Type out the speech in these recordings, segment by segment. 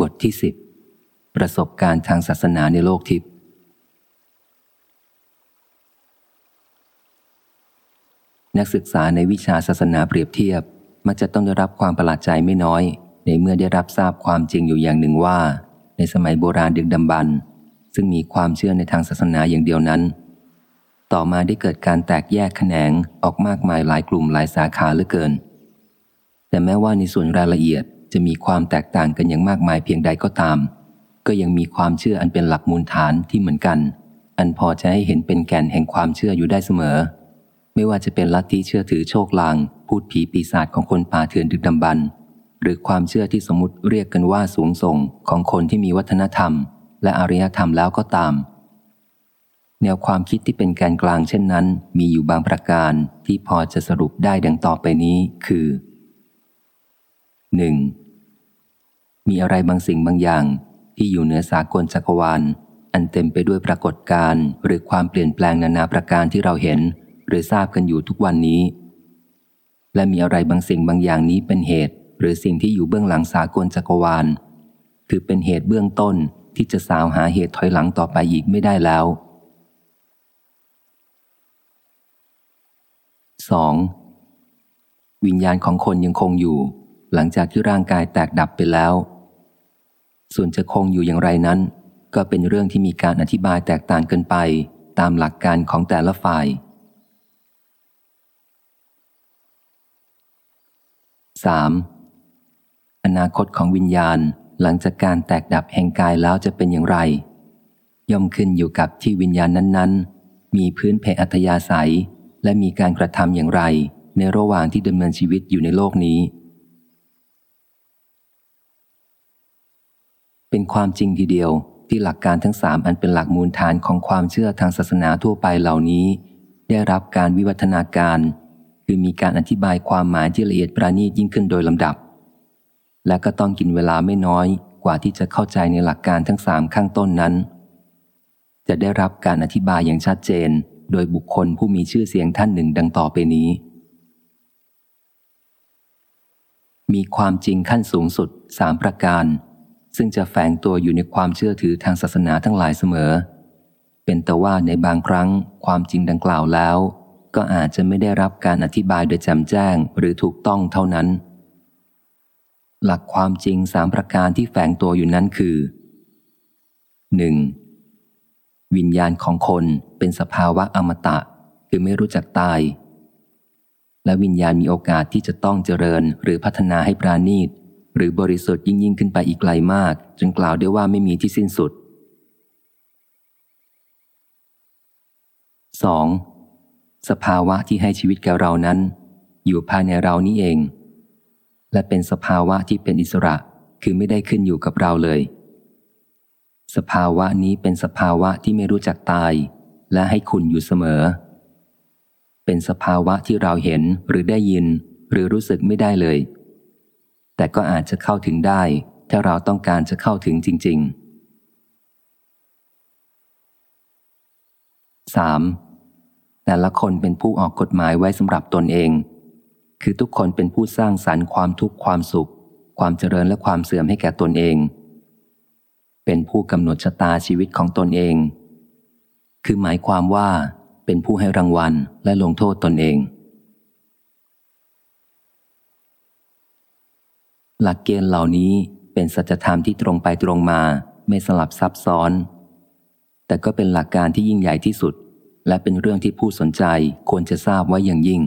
บทที่สิบประสบการณ์ทางศาสนาในโลกทิพย์นักศึกษาในวิชาศาสนาเปรียบเทียบ มักจะต้องได้รับความประหลาดใจไม่น้อย ในเมื่อได้รับทราบความจริงอยู่อย่างหนึ่งว่า ในสมัยโบราณดึกดำบรรซึ่งมีความเชื่อในทางศาสนาอย่างเดียวนั้น ต่อมาได้เกิดการแตกแยกแขนงออกมากมายหลายกลุ่มหลายสาขาเหลือเกิน แต่แม้ว่าในส่วนรายละเอียด จะมีความแตกต่างกันอย่างมากมายเพียงใดก็ตาม ก็ยังมีความเชื่ออันเป็นหลักมูลฐานที่เหมือนกัน อันพอจะให้เห็นเป็นแก่นแห่งความเชื่ออยู่ได้เสมอ ไม่ว่าจะเป็นลัทธิเชื่อถือโชคลาง พูดผีปีศาจของคนป่าเถื่อนดึกดำบรรหรือความเชื่อที่สมมติเรียกกันว่าสูงส่งของคนที่มีวัฒนธรรม และอารยธรรมแล้วก็ตาม แนวความคิดที่เป็นแกนกลางเช่นนั้น มีอยู่บางประการที่พอจะสรุปได้ดังต่อไปนี้ คือ 1. มีอะไรบางสิ่งบางอย่างที่อยู่เหนือสากลจักรวาล อันเต็มไปด้วยปรากฏการณ์หรือความเปลี่ยนแปลงนานาประการที่เราเห็น หรือทราบกันอยู่ทุกวันนี้ และมีอะไรบางสิ่งบางอย่างนี้เป็นเหตุ หรือสิ่งที่อยู่เบื้องหลังสากลจักรวาล คือเป็นเหตุเบื้องต้นที่จะสาวหาเหตุถอยหลังต่อไปอีกไม่ได้แล้ว 2. วิญญาณของคนยังคงอยู่ หลังจากที่ร่างกายแตกดับไปแล้ว ส่วนจะคงอยู่อย่างไรนั้น ก็เป็นเรื่องที่มีการอธิบายแตกต่างกันไป ตามหลักการของแต่ละฝ่าย 3. อนาคตของวิญญาณหลังจากการแตกดับแห่งกายแล้วจะเป็นอย่างไร ย่อมขึ้นอยู่กับที่วิญญาณนั้น ๆ มีพื้นเพอัตยาศัย และมีการกระทำอย่างไร ในระหว่างที่ดำเนินชีวิตอยู่ในโลกนี้ เป็นความจริงทีเดียวที่หลักการทั้งสามอันเป็นหลักมูลฐานของความเชื่อทางศาสนาทั่วไปเหล่านี้ ได้รับการวิวัฒนาการ คือมีการอธิบายความหมายที่ละเอียดประณีตยิ่งขึ้นโดยลำดับ และก็ต้องกินเวลาไม่น้อยกว่าที่จะเข้าใจในหลักการทั้งสามข้างต้นนั้น จะได้รับการอธิบายอย่างชัดเจน โดยบุคคลผู้มีชื่อเสียงท่านหนึ่งดังต่อไปนี้ มีความจริงขั้นสูงสุดสามประการ ซึ่งจะแฝงตัวอยู่ในความเชื่อถือทางศาสนาทั้งหลายเสมอ เป็นแต่ว่าในบางครั้งความจริงดังกล่าวแล้ว ก็อาจจะไม่ได้รับการอธิบายโดยแจ่มแจ้งหรือถูกต้องเท่านั้น หลักความจริงสามประการที่แฝงตัวอยู่นั้นคือ 1. วิญญาณของคนเป็นสภาวะอมตะ คือไม่รู้จักตาย และวิญญาณมีโอกาสที่จะต้องเจริญหรือพัฒนาให้ปราณีต หรือบริสุทธิ์ยิ่งยิ่งขึ้นไปอีกไกลมาก จนกล่าวได้ว่าไม่มีที่สิ้นสุด 2. สภาวะที่ให้ชีวิตแก่เรานั้น อยู่ภายในเรานี้เอง และเป็นสภาวะที่เป็นอิสระคือไม่ได้ขึ้นอยู่กับเราเลย สภาวะนี้เป็นสภาวะที่ไม่รู้จักตาย และให้คุณอยู่เสมอ เป็นสภาวะที่เราเห็นหรือได้ยิน หรือรู้สึกไม่ได้เลย แต่ก็อาจจะเข้าถึงได้ ถ้าเราต้องการจะเข้าถึงจริง ๆ 3. แต่ละคนเป็นผู้ออกกฎหมายไว้สำหรับตนเอง คือทุกคนเป็นผู้สร้างสรรค์ความทุกข์ความสุข ความเจริญและความเสื่อมให้แก่ตนเอง เป็นผู้กำหนดชะตาชีวิตของตนเอง คือหมายความว่าเป็นผู้ให้รางวัลและลงโทษตนเอง หลักเกณฑ์เหล่านี้เป็นสัจธรรมที่ตรงไปตรงมา ไม่สลับซับซ้อน แต่ก็เป็นหลักการที่ยิ่งใหญ่ที่สุด และเป็นเรื่องที่ผู้สนใจควรจะทราบไว้อย่างยิ่ง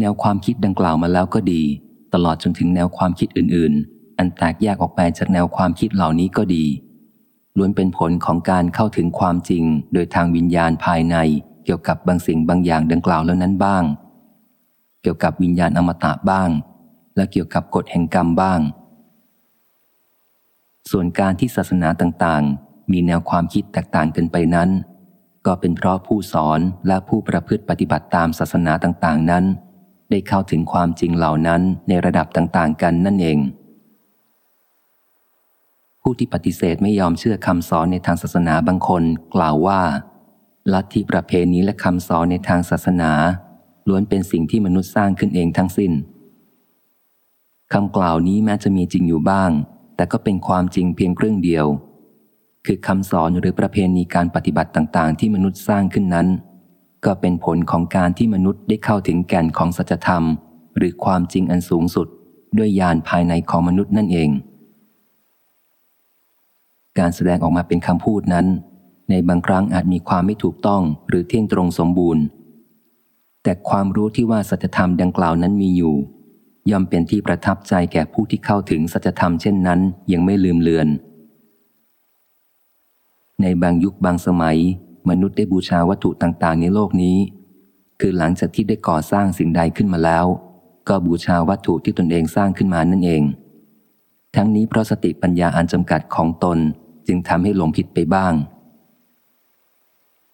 แนวความคิดดังกล่าวมาแล้วก็ดี ตลอดจนถึงแนวความคิดอื่น ๆ อันแตกแยกออกไปจากแนวความคิดเหล่านี้ก็ดีล้วนเป็นผลของการเข้าถึงความจริง โดยทางวิญญาณภายในเกี่ยวกับบางสิ่งบางอย่างดังกล่าวแล้วนั้นบ้าง เกี่ยวกับวิญญาณอมตะบ้าง และเกี่ยวกับกฎแห่งกรรมบ้าง ส่วนการที่ศาสนาต่างๆ มีแนวความคิดแตกต่างกันไปนั้น ก็เป็นเพราะผู้สอนและผู้ประพฤติปฏิบัติตามศาสนาต่างๆนั้น ได้เข้าถึงความจริงเหล่านั้นในระดับต่างๆ กันนั่นเอง ผู้ที่ปฏิเสธไม่ยอมเชื่อคำสอนในทางศาสนาบางคนกล่าวว่าลัทธิประเพณีและคำสอนในทางศาสนา ล้วนเป็นสิ่งที่มนุษย์สร้างขึ้นเองทั้งสิน้นคำกล่าวนี้แม้จะมีจริงอยู่บ้าง แต่ก็เป็นความจริงเพียงครึ่งเดียว คือคำสอนหรือประเพณีการปฏิบัติต่าง ๆ ที่มนุษย์สร้างขึ้นนั้น ก็เป็นผลของการที่มนุษย์ได้เข้าถึงแก่นของสัจธรรม หรือความจริงอันสูงสุด ด้วยญาณภายในของมนุษย์นั่นเอง การแสดงออกมาเป็นคำพูดนั้น ในบางครั้งอาจมีความไม่ถูกต้องหรือเที่ยงตรงสมบูรณ์ แต่ความรู้ที่ว่าสัจธรรมดังกล่าวนั้นมีอยู่ ย่อมเป็นที่ประทับใจแก่ผู้ที่เข้าถึงสัจธรรมเช่นนั้นยังไม่ลืมเลือน ในบางยุคบางสมัย มนุษย์ได้บูชาวัตถุต่างๆ ในโลกนี้ คือหลังจากที่ได้ก่อสร้างสิ่งใดขึ้นมาแล้ว ก็บูชาวัตถุที่ตนเองสร้างขึ้นมานั่นเอง ทั้งนี้เพราะสติปัญญาอันจำกัดของตนจึงทำให้หลงผิดไปบ้าง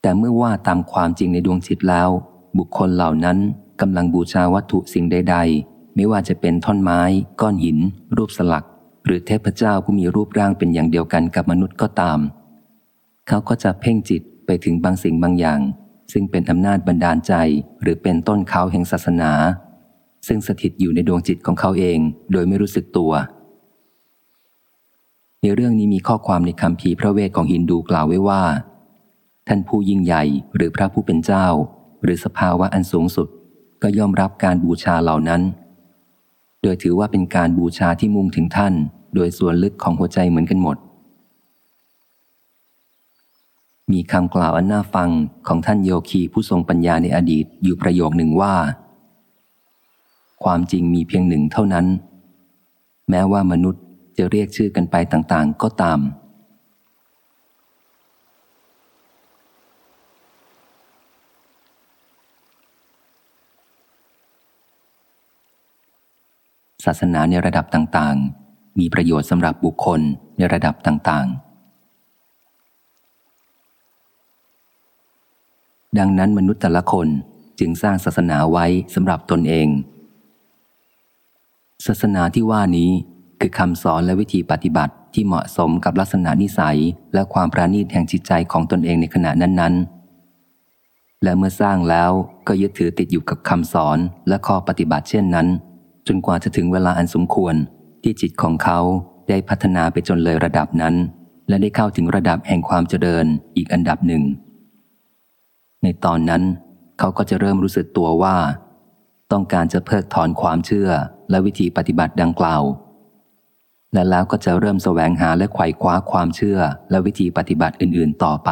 แต่เมื่อว่าตามความจริงในดวงจิตแล้ว บุคคลเหล่านั้นกำลังบูชาวัตถุสิ่งใด ๆ ไม่ว่าจะเป็นท่อนไม้ ก้อนหิน รูปสลัก หรือเทพเจ้าผู้มีรูปร่างเป็นอย่างเดียวกันกับมนุษย์ก็ตาม เขาก็จะเพ่งจิตไปถึงบางสิ่งบางอย่าง ซึ่งเป็นอำนาจบันดาลใจ หรือเป็นต้นเขาแห่งศาสนา ซึ่งสถิตอยู่ในดวงจิตของเขาเอง โดยไม่รู้สึกตัว ในเรื่องนี้มีข้อความในคำพีพระเวทของฮินดูกล่าวไว้ว่า ท่านผู้ยิ่งใหญ่หรือพระผู้เป็นเจ้า หรือสภาวะอันสูงสุด ก็ย่อมรับการบูชาเหล่านั้น โดยถือว่าเป็นการบูชาที่มุ่งถึงท่าน โดยส่วนลึกของหัวใจเหมือนกันหมด มีคำกล่าวอันน่าฟังของท่านโยคีผู้ทรงปัญญาในอดีตอยู่ประโยคหนึ่งว่า ความจริงมีเพียงหนึ่งเท่านั้น แม้ว่ามนุษย์จะเรียกชื่อกันไปต่างๆ ก็ตาม ศาสนาในระดับต่างๆ มีประโยชน์สำหรับบุคคลในระดับต่างๆ ดังนั้นมนุษย์แต่ละคนจึงสร้างศาสนาไว้สำหรับตนเอง ศาสนาที่ว่านี้คือคำสอนและวิธีปฏิบัติที่เหมาะสมกับลักษณะนิสัย และความปราณีตแห่งจิตใจของตนเองในขณะนั้น ๆ และเมื่อสร้างแล้วก็ยึดถือติดอยู่กับคำสอนและข้อปฏิบัติเช่นนั้น จนกว่าจะถึงเวลาอันสมควรที่จิตของเขาได้พัฒนาไปจนเลยระดับนั้น และได้เข้าถึงระดับแห่งความเจริญอีกอันดับหนึ่ง ในตอนนั้น เขาก็จะเริ่มรู้สึกตัวว่า ต้องการจะเพิกถอนความเชื่อและวิธีปฏิบัติดังกล่าว และแล้วก็จะเริ่มแสวงหาและไขว่คว้าความเชื่อและวิธีปฏิบัติอื่น ๆ ต่อไป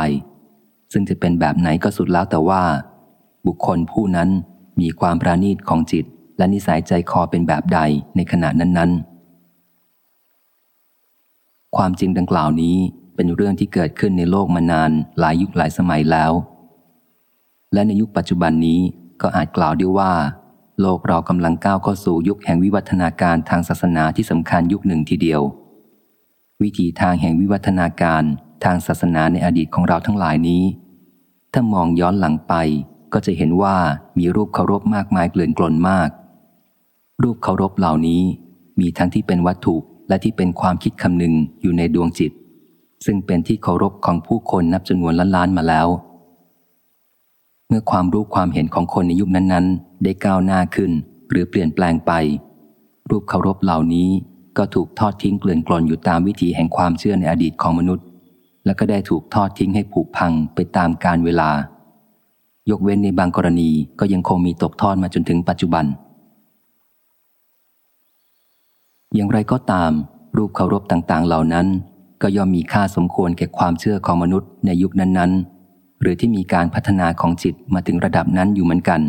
ซึ่งจะเป็นแบบไหนก็สุดแล้วแต่ว่า บุคคลผู้นั้นมีความปราณีตของจิต และนิสัยใจคอเป็นแบบใดในขณะนั้น ๆ ความจริงดังกล่าวนี้เป็นเรื่องที่เกิดขึ้นในโลกมานานหลายยุคหลายสมัยแล้ว และในยุคปัจจุบันนี้ก็อาจกล่าวได้ว่า โลกเรากำลังก้าวเข้าสู่ยุคแห่งวิวัฒนาการทางศาสนาที่สำคัญยุคหนึ่งทีเดียว วิธีทางแห่งวิวัฒนาการทางศาสนาในอดีตของเราทั้งหลายนี้ ถ้ามองย้อนหลังไปก็จะเห็นว่ามีรูปเคารพมากมายเกลื่อนกลนมาก รูปเคารพเหล่านี้มีทั้งที่เป็นวัตถุและที่เป็นความคิดคำนึงอยู่ในดวงจิต ซึ่งเป็นที่เคารพของผู้คนนับจำนวนล้านๆมาแล้ว เมื่อความรู้ความเห็นของคนในยุคนั้นๆ ได้ก้าวหน้าขึ้น หรือเปลี่ยนแปลงไป รูปเคารพเหล่านี้ก็ถูกทอดทิ้งเกลื่อนกลนอยู่ตามวิถีแห่งความเชื่อในอดีตของมนุษย์ และก็ได้ถูกทอดทิ้งให้ผุพังไปตามกาลเวลา ยกเว้นในบางกรณีก็ยังคงมีตกทอดมาจนถึงปัจจุบัน อย่างไรก็ตาม รูปเคารพต่างๆ เหล่านั้น ก็ย่อมมีค่าสมควรแก่ความเชื่อของมนุษย์ในยุคนั้นๆ หรือที่มีการพัฒนาของจิตมาถึงระดับนั้นอยู่เหมือนกัน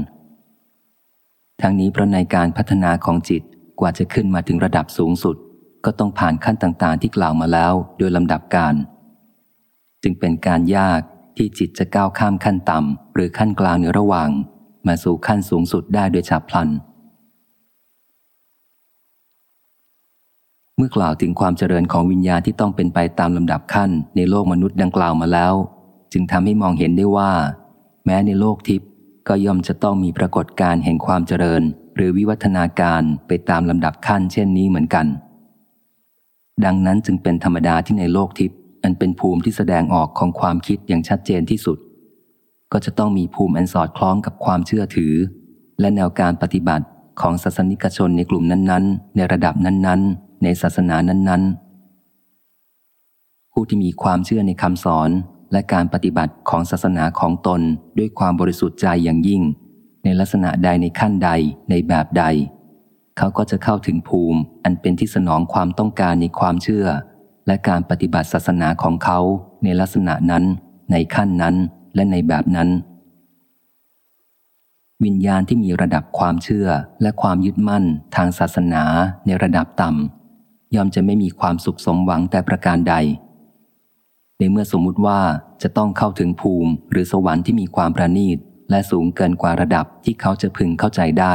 ทั้งนี้เพราะในการพัฒนาของจิตกว่าจะขึ้นมาถึงระดับสูงสุด ก็ต้องผ่านขั้นต่างๆ ที่กล่าวมาแล้วโดยลำดับการ จึงเป็นการยากที่จิตจะก้าวข้ามขั้นต่ำหรือขั้นกลางในระหว่าง มาสู่ขั้นสูงสุดได้โดยฉับพลัน เมื่อกล่าวถึงความเจริญของวิญญาณที่ต้องเป็นไปตามลำดับขั้นในโลกมนุษย์ดังกล่าวมาแล้ว จึงทำให้มองเห็นได้ว่า แม้ในโลกทิพย์ก็ย่อมจะต้องมีปรากฏการแห่งความเจริญ หรือวิวัฒนาการไปตามลำดับขั้นเช่นนี้เหมือนกัน ดังนั้นจึงเป็นธรรมดาที่ในโลกทิพย์อันเป็นภูมิที่แสดงออกของความคิดอย่างชัดเจนที่สุด ก็จะต้องมีภูมิอันสอดคล้องกับความเชื่อถือ และแนวการปฏิบัติของศาสนิกชนในกลุ่มนั้น ๆ ในระดับนั้น ๆ ในศาสนานั้น ๆ ผู้ที่มีความเชื่อในคำสอนและการปฏิบัติของศาสนาของตนด้วยความบริสุทธิ์ใจอย่างยิ่ง ในลักษณะใดในขั้นใดในแบบใด เขาก็จะเข้าถึงภูมิอันเป็นที่สนองความต้องการในความเชื่อ และการปฏิบัติศาสนาของเขาในลักษณะนั้น ในขั้นนั้นและในแบบนั้น วิญญาณที่มีระดับความเชื่อและความยึดมั่นทางศาสนาในระดับต่ำ ย่อมจะไม่มีความสุขสมหวังแต่ประการใด ในเมื่อสมมุติว่าจะต้องเข้าถึงภูมิหรือสวรรค์ที่มีความประณีตและสูงเกินกว่าระดับที่เขาจะพึงเข้าใจได้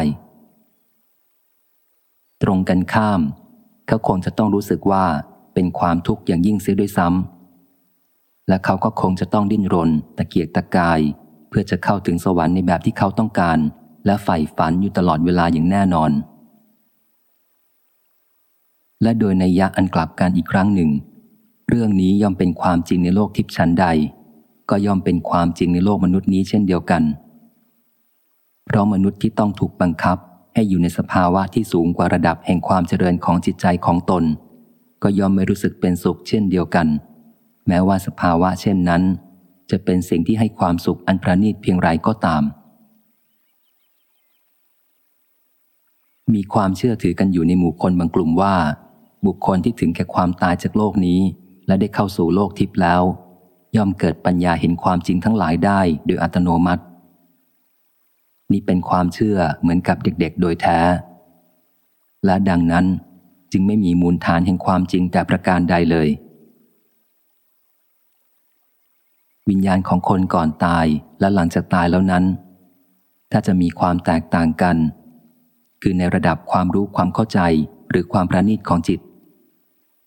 ตรงกันข้าม เขาคงจะต้องรู้สึกว่าเป็นความทุกข์อย่างยิ่งเสียด้วยซ้ำและเขาก็คงจะต้องดิ้นรน ตะเกียกตะกาย เพื่อจะเข้าถึงสวรรค์ในแบบที่เขาต้องการ และใฝ่ฝันอยู่ตลอดเวลาอย่างแน่นอน และโดยในยะอันกลับกันอีกครั้งหนึ่ง เรื่องนี้ย่อมเป็นความจริงในโลกทิพย์ชั้นใด ก็ย่อมเป็นความจริงในโลกมนุษย์นี้เช่นเดียวกัน เพราะมนุษย์ที่ต้องถูกบังคับให้อยู่ในสภาวะที่สูงกว่าระดับแห่งความเจริญของจิตใจของตน ก็ย่อมไม่รู้สึกเป็นสุขเช่นเดียวกัน แม้ว่าสภาวะเช่นนั้น จะเป็นสิ่งที่ให้ความสุขอันประณีตเพียงไรก็ตาม มีความเชื่อถือกันอยู่ในหมู่คนบางกลุ่มว่า บุคคลที่ถึงแก่ความตายจากโลกนี้ และได้เข้าสู่โลกทิพย์แล้ว ย่อมเกิดปัญญาเห็นความจริงทั้งหลายได้โดยอัตโนมัติ นี่เป็นความเชื่อเหมือนกับเด็กๆ โดยแท้ และดังนั้นจึงไม่มีมูลฐานแห่งความจริงแต่ประการใดเลย วิญญาณของคนก่อนตายและหลังจากตายแล้วนั้น ถ้าจะมีความแตกต่างกัน คือในระดับความรู้ความเข้าใจหรือความประณีตของจิต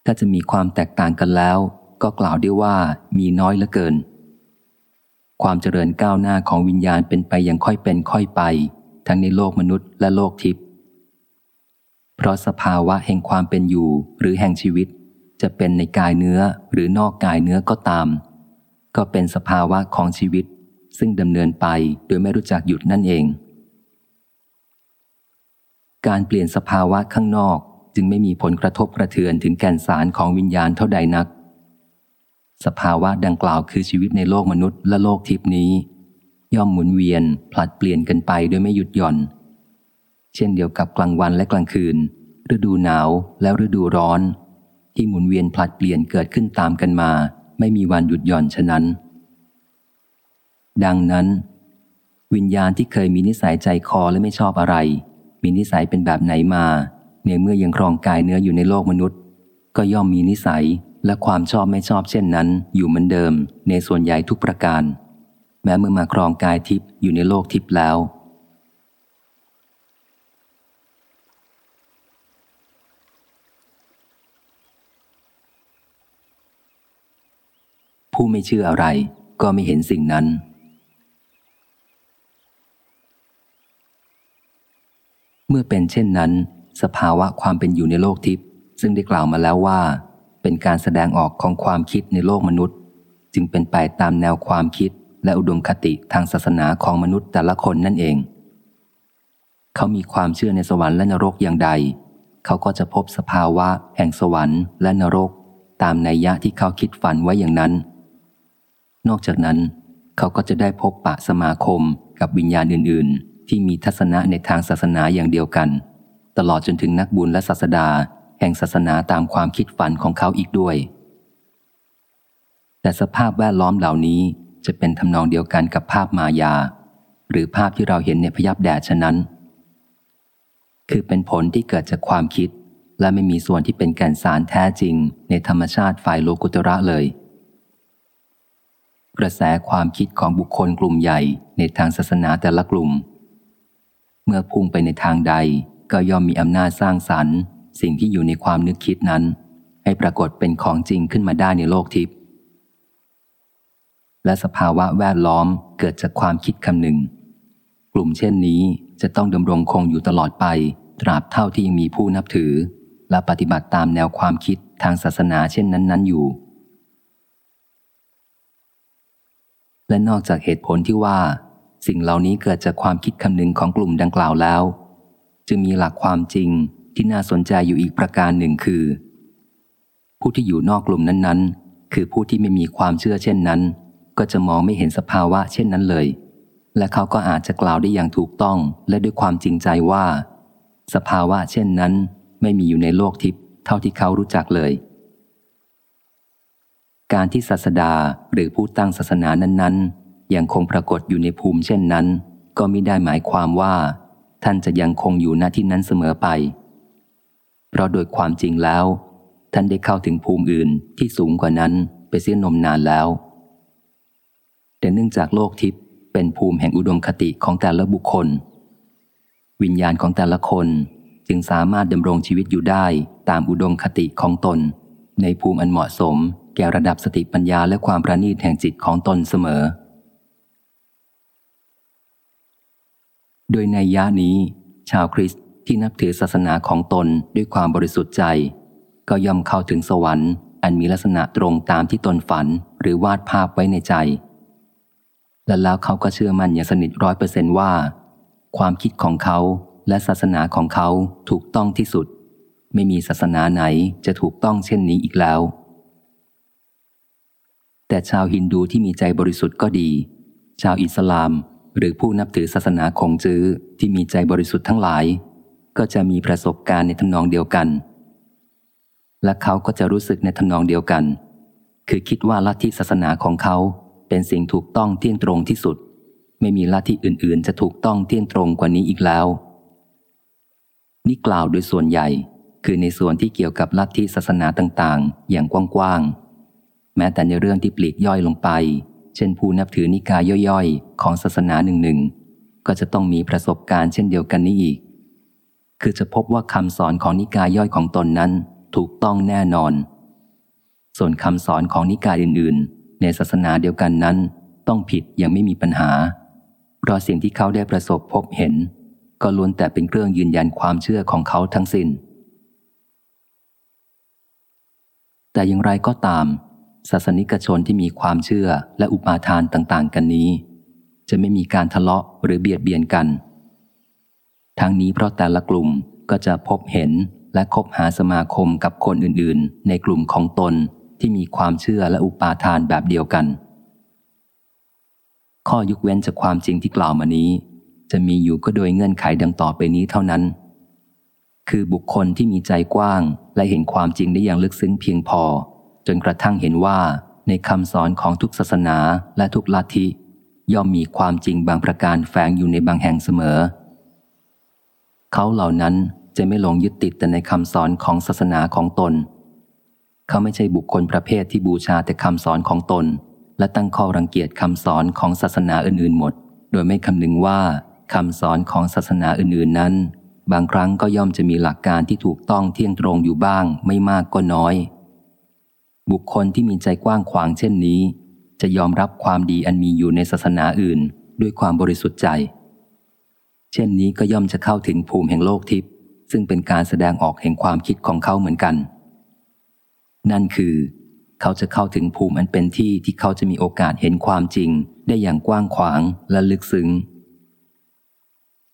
ถ้าจะมีความแตกต่างกันแล้ว ก็กล่าวได้ว่ามีน้อยเหลือเกิน ความเจริญก้าวหน้าของวิญญาณเป็นไปอย่างค่อยเป็นค่อยไป ทั้งในโลกมนุษย์และโลกทิพย์เพราะสภาวะแห่งความเป็นอยู่หรือแห่งชีวิต จะเป็นในกายเนื้อหรือนอกกายเนื้อก็ตาม ก็เป็นสภาวะของชีวิต ซึ่งดำเนินไปโดยไม่รู้จักหยุดนั่นเองการเปลี่ยนสภาวะข้างนอก จึงไม่มีผลกระทบกระเทือนถึงแก่นสารของวิญญาณเท่าใดนัก สภาวะดังกล่าวคือชีวิตในโลกมนุษย์และโลกทิพนี้ ย่อมหมุนเวียนผลัดเปลี่ยนกันไปโดยไม่หยุดหย่อน เช่นเดียวกับกลางวันและกลางคืน ฤดูหนาวและฤดูร้อน ที่หมุนเวียนผลัดเปลี่ยนเกิดขึ้นตามกันมา ไม่มีวันหยุดหย่อนฉะนั้น ดังนั้น วิญญาณที่เคยมีนิสัยใจคอและไม่ชอบอะไร มีนิสัยเป็นแบบไหนมา ในเมื่อยังครองกายเนื้ออยู่ในโลกมนุษย์ ก็ย่อมมีนิสัยและความชอบไม่ชอบเช่นนั้น อยู่เหมือนเดิม ในส่วนใหญ่ทุกประการ แม้เมื่อมาครองกายทิพย์อยู่ในโลกทิพย์แล้ว ผู้ไม่เชื่ออะไรก็ไม่เห็นสิ่งนั้นเมื่อเป็นเช่นนั้น สภาวะความเป็นอยู่ในโลกทิพย์ซึ่งได้กล่าวมาแล้วว่า เป็นการแสดงออกของความคิดในโลกมนุษย์ จึงเป็นไปตามแนวความคิดและอุดมคติทางศาสนาของมนุษย์แต่ละคนนั่นเอง เขามีความเชื่อในสวรรค์และนรกอย่างใด เขาก็จะพบสภาวะแห่งสวรรค์และนรก ตามนัยยะที่เขาคิดฝันไว้อย่างนั้น นอกจากนั้น เขาก็จะได้พบปะสมาคมกับวิญญาณอื่น ๆ ที่มีทัศนะในทางศาสนาอย่างเดียวกัน ตลอดจนถึงนักบุญและศาสดา แห่งศาสนาตามความคิดฝันของเขาอีกด้วย แต่สภาพแวดล้อมเหล่านี้จะเป็นทำนองเดียวกันกับภาพมายา หรือภาพที่เราเห็นในพยับแดดฉะนั้น คือเป็นผลที่เกิดจากความคิด และไม่มีส่วนที่เป็นแก่นสารแท้จริง ในธรรมชาติฝ่ายโลกุตระเลย กระแสความคิดของบุคคลกลุ่มใหญ่ในทางศาสนาแต่ละกลุ่ม เมื่อพุ่งไปในทางใด ก็ย่อมมีอำนาจสร้างสรรค์ สิ่งที่อยู่ในความนึกคิดนั้น ให้ปรากฏเป็นของจริงขึ้นมาได้ในโลกทิพย์และสภาวะแวดล้อมเกิดจากความคิดคำหนึ่ง กลุ่มเช่นนี้จะต้องดำรงคงอยู่ตลอดไป ตราบเท่าที่ยังมีผู้นับถือ และปฏิบัติตามแนวความคิดทางศาสนาเช่นนั้น ๆอยู่ และนอกจากเหตุผลที่ว่า สิ่งเหล่านี้เกิดจากความคิดคำหนึ่งของกลุ่มดังกล่าวแล้ว จึงมีหลักความจริงที่น่าสนใจอยู่อีกประการหนึ่งคือ ผู้ที่อยู่นอกกลุ่มนั้นๆ คือผู้ที่ไม่มีความเชื่อเช่นนั้น ก็จะมองไม่เห็นสภาวะเช่นนั้นเลย และเขาก็อาจจะกล่าวได้อย่างถูกต้องและด้วยความจริงใจว่า สภาวะเช่นนั้น ไม่มีอยู่ในโลกทิพย์เท่าที่เขารู้จักเลย การที่ศาสดาหรือผู้ตั้งศาสนานั้นๆยังคงปรากฏอยู่ในภูมิเช่นนั้น ก็ไม่ได้หมายความว่า ท่านจะยังคงอยู่ณที่นั้นเสมอไป เพราะโดยความจริงแล้ว ท่านได้เข้าถึงภูมิอื่นที่สูงกว่านั้นไปเสียนมนานแล้ว แต่เนื่องจากโลกทิพย์เป็นภูมิแห่งอุดมคติของแต่ละบุคคล วิญญาณของแต่ละคนจึงสามารถดำรงชีวิตอยู่ได้ตามอุดมคติของตน ในภูมิอันเหมาะสม แก่ระดับสติปัญญาและความประณีตแห่งจิตของตนเสมอ โดยในย่านี้ ชาวคริสต์ที่นับถือศาสนาของตนด้วยความบริสุทธิ์ใจ ก็ย่อมเข้าถึงสวรรค์ อันมีลักษณะตรงตามที่ตนฝันหรือวาดภาพไว้ในใจ และแล้วเขาก็เชื่อมั่นอย่างสนิทร้อยเปอร์เซนว่า ความคิดของเขาและศาสนาของเขาถูกต้องที่สุด ไม่มีศาสนาไหนจะถูกต้องเช่นนี้อีกแล้ว แต่ชาวฮินดูที่มีใจบริสุทธิ์ก็ดี ชาวอิสลาม หรือผู้นับถือศาสนาคงจื้อที่มีใจบริสุทธิ์ทั้งหลาย ก็จะมีประสบการณ์ในทำนองเดียวกัน และเขาก็จะรู้สึกในทำนองเดียวกัน คือคิดว่าลัทธิศาสนาของเขาเป็นสิ่งถูกต้องเที่ยงตรงที่สุด ไม่มีลัทธิอื่น ๆ จะถูกต้องเที่ยงตรงกว่านี้อีกแล้ว นี่กล่าวโดยส่วนใหญ่ คือในส่วนที่เกี่ยวกับลัทธิศาสนาต่างๆ อย่างกว้างๆแม้แต่ในเรื่องที่ปลีกย่อยลงไป เช่นผู้นับถือนิกายย่อยๆ ของศาสนาหนึ่งๆ ก็จะต้องมีประสบการณ์เช่นเดียวกันนี้อีก คือจะพบว่าคำสอนของนิกายย่อยของตนนั้นถูกต้องแน่นอน ส่วนคำสอนของนิกายอื่นๆ ในศาสนาเดียวกันนั้น ต้องผิดยังไม่มีปัญหา เพราะสิ่งที่เขาได้ประสบพบเห็น ก็ล้วนแต่เป็นเครื่องยืนยันความเชื่อของเขาทั้งสิน้น แต่อย่างไรก็ตาม ศาสนิกชนที่มีความเชื่อและอุปาทานต่าง ๆ กันนี้ จะไม่มีการทะเลาะหรือเบียดเบียนกัน ทั้งนี้เพราะแต่ละกลุ่มก็จะพบเห็นและคบหาสมาคมกับคนอื่น ๆ ในกลุ่มของตนที่มีความเชื่อและอุปาทานแบบเดียวกัน ข้อยกเว้นจากความจริงที่กล่าวมานี้ จะมีอยู่ก็โดยเงื่อนไขดังต่อไปนี้เท่านั้น คือบุคคลที่มีใจกว้างและเห็นความจริงได้อย่างลึกซึ้งเพียงพอ จนกระทั่งเห็นว่าในคำสอนของทุกศาสนาและทุกลัทธิย่อมมีความจริงบางประการแฝงอยู่ในบางแห่งเสมอ เขาเหล่านั้นจะไม่หลงยึดติดแต่ในคำสอนของศาสนาของตน เขาไม่ใช่บุคคลประเภทที่บูชาแต่คำสอนของตน และตั้งข้อรังเกียจคำสอนของศาสนาอื่นๆหมด โดยไม่คำนึงว่าคำสอนของศาสนาอื่นๆนั้น บางครั้งก็ย่อมจะมีหลักการที่ถูกต้องเที่ยงตรงอยู่บ้างไม่มากก็น้อย บุคคลที่มีใจกว้างขวางเช่นนี้ จะยอมรับความดีอันมีอยู่ในศาสนาอื่น ด้วยความบริสุทธิ์ใจ เช่นนี้ก็ย่อมจะเข้าถึงภูมิแห่งโลกทิพย์ซึ่งเป็นการแสดงออกแห่งความคิดของเขาเหมือนกัน นั่นคือ เขาจะเข้าถึงภูมิอันเป็นที่ที่เขาจะมีโอกาสเห็นความจริง ได้อย่างกว้างขวางและลึกซึ้ง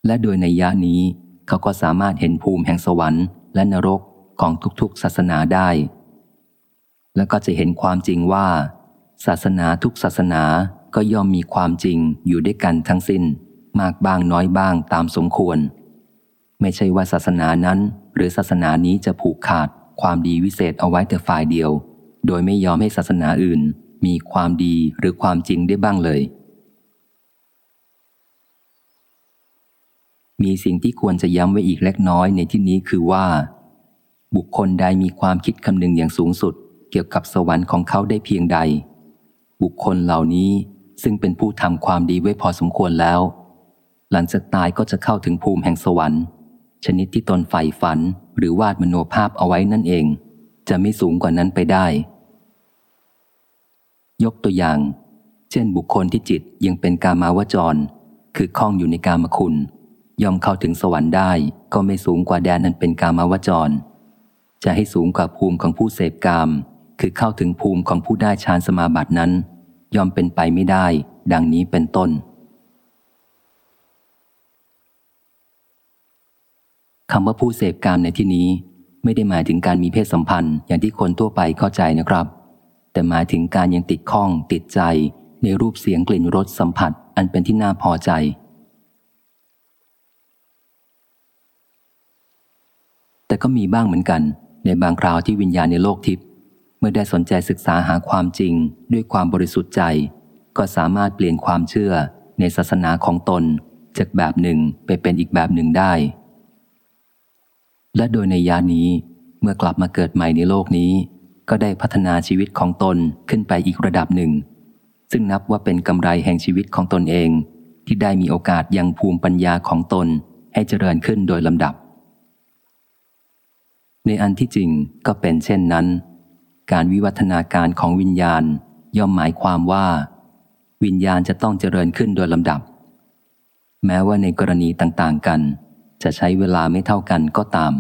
และโดยในยะนี้ เขาก็สามารถเห็นภูมิแห่งสวรรค์ และนรกของทุกๆ ศาสนาได้ และก็จะเห็นความจริงว่า ศาสนาทุกศาสนาก็ย่อมมีความจริงอยู่ด้วยกันทั้งสิน้น มากบ้างน้อยบ้างตามสมควร ไม่ใช่ว่าศาสนานั้น หรือศาสนานี้จะผูกขาดความดีวิเศษเอาไว้แต่ฝ่ายเดียว โดยไม่ยอมให้ศาสนาอื่น มีความดีหรือความจริงได้บ้างเลย มีสิ่งที่ควรจะย้ำไว้อีกเล็กน้อยในที่นี้คือว่า บุคคลใดมีความคิดคำนึงอย่างสูงสุด เกี่ยวกับสวรรค์ของเขาได้เพียงใด บุคคลเหล่านี้ซึ่งเป็นผู้ทำความดีไว้พอสมควรแล้ว หลังจากตายก็จะเข้าถึงภูมิแห่งสวรรค์ ชนิดที่ตนใฝ่ฝันหรือวาดมโนภาพเอาไว้นั่นเอง จะไม่สูงกว่านั้นไปได้ ยกตัวอย่าง เช่นบุคคลที่จิตยังเป็นกามาวจร คือคล้องอยู่ในกามคุณย่อมเข้าถึงสวรรค์ได้ก็ไม่สูงกว่าแดนนั้นเป็นกามาวจร จะให้สูงกว่าภูมิของผู้เสพกาม คือเข้าถึงภูมิของผู้ได้ฌานสมาบัตินั้น ย่อมเป็นไปไม่ได้ ดังนี้เป็นต้นคำว่าผู้เสพกามในที่นี้ ไม่ได้หมายถึงการมีเพศสัมพันธ์อย่างที่คนทั่วไปเข้าใจนะครับ แต่หมายถึงการยังติดข้อง ติดใจ ในรูปเสียงกลิ่นรสสัมผัส อันเป็นที่น่าพอใจ แต่ก็มีบ้างเหมือนกัน ในบางคราวที่วิญญาณในโลกทิพย์ มื่อได้สนใจศึกษาหาความจริงด้วยความบริสุทธิ์ใจ ก็สามารถเปลี่ยนความเชื่อในศาสนาของตน จากแบบหนึ่งไปเป็นอีกแบบหนึ่งได้ และโดยในยานี้เมื่อกลับมาเกิดใหม่ในโลกนี้ ก็ได้พัฒนาชีวิตของตนขึ้นไปอีกระดับหนึ่ง ซึ่งนับว่าเป็นกำไรแห่งชีวิตของตนเอง ที่ได้มีโอกาสยังภูมิปัญญาของตนให้เจริญขึ้นโดยลำดับ ในอันที่จริงก็เป็นเช่นนั้น การวิวัฒนาการของวิญญาณย่อมหมายความว่า วิญญาณจะต้องเจริญขึ้นโดยลำดับ แม้ว่าในกรณีต่างๆกัน จะใช้เวลาไม่เท่ากันก็ตาม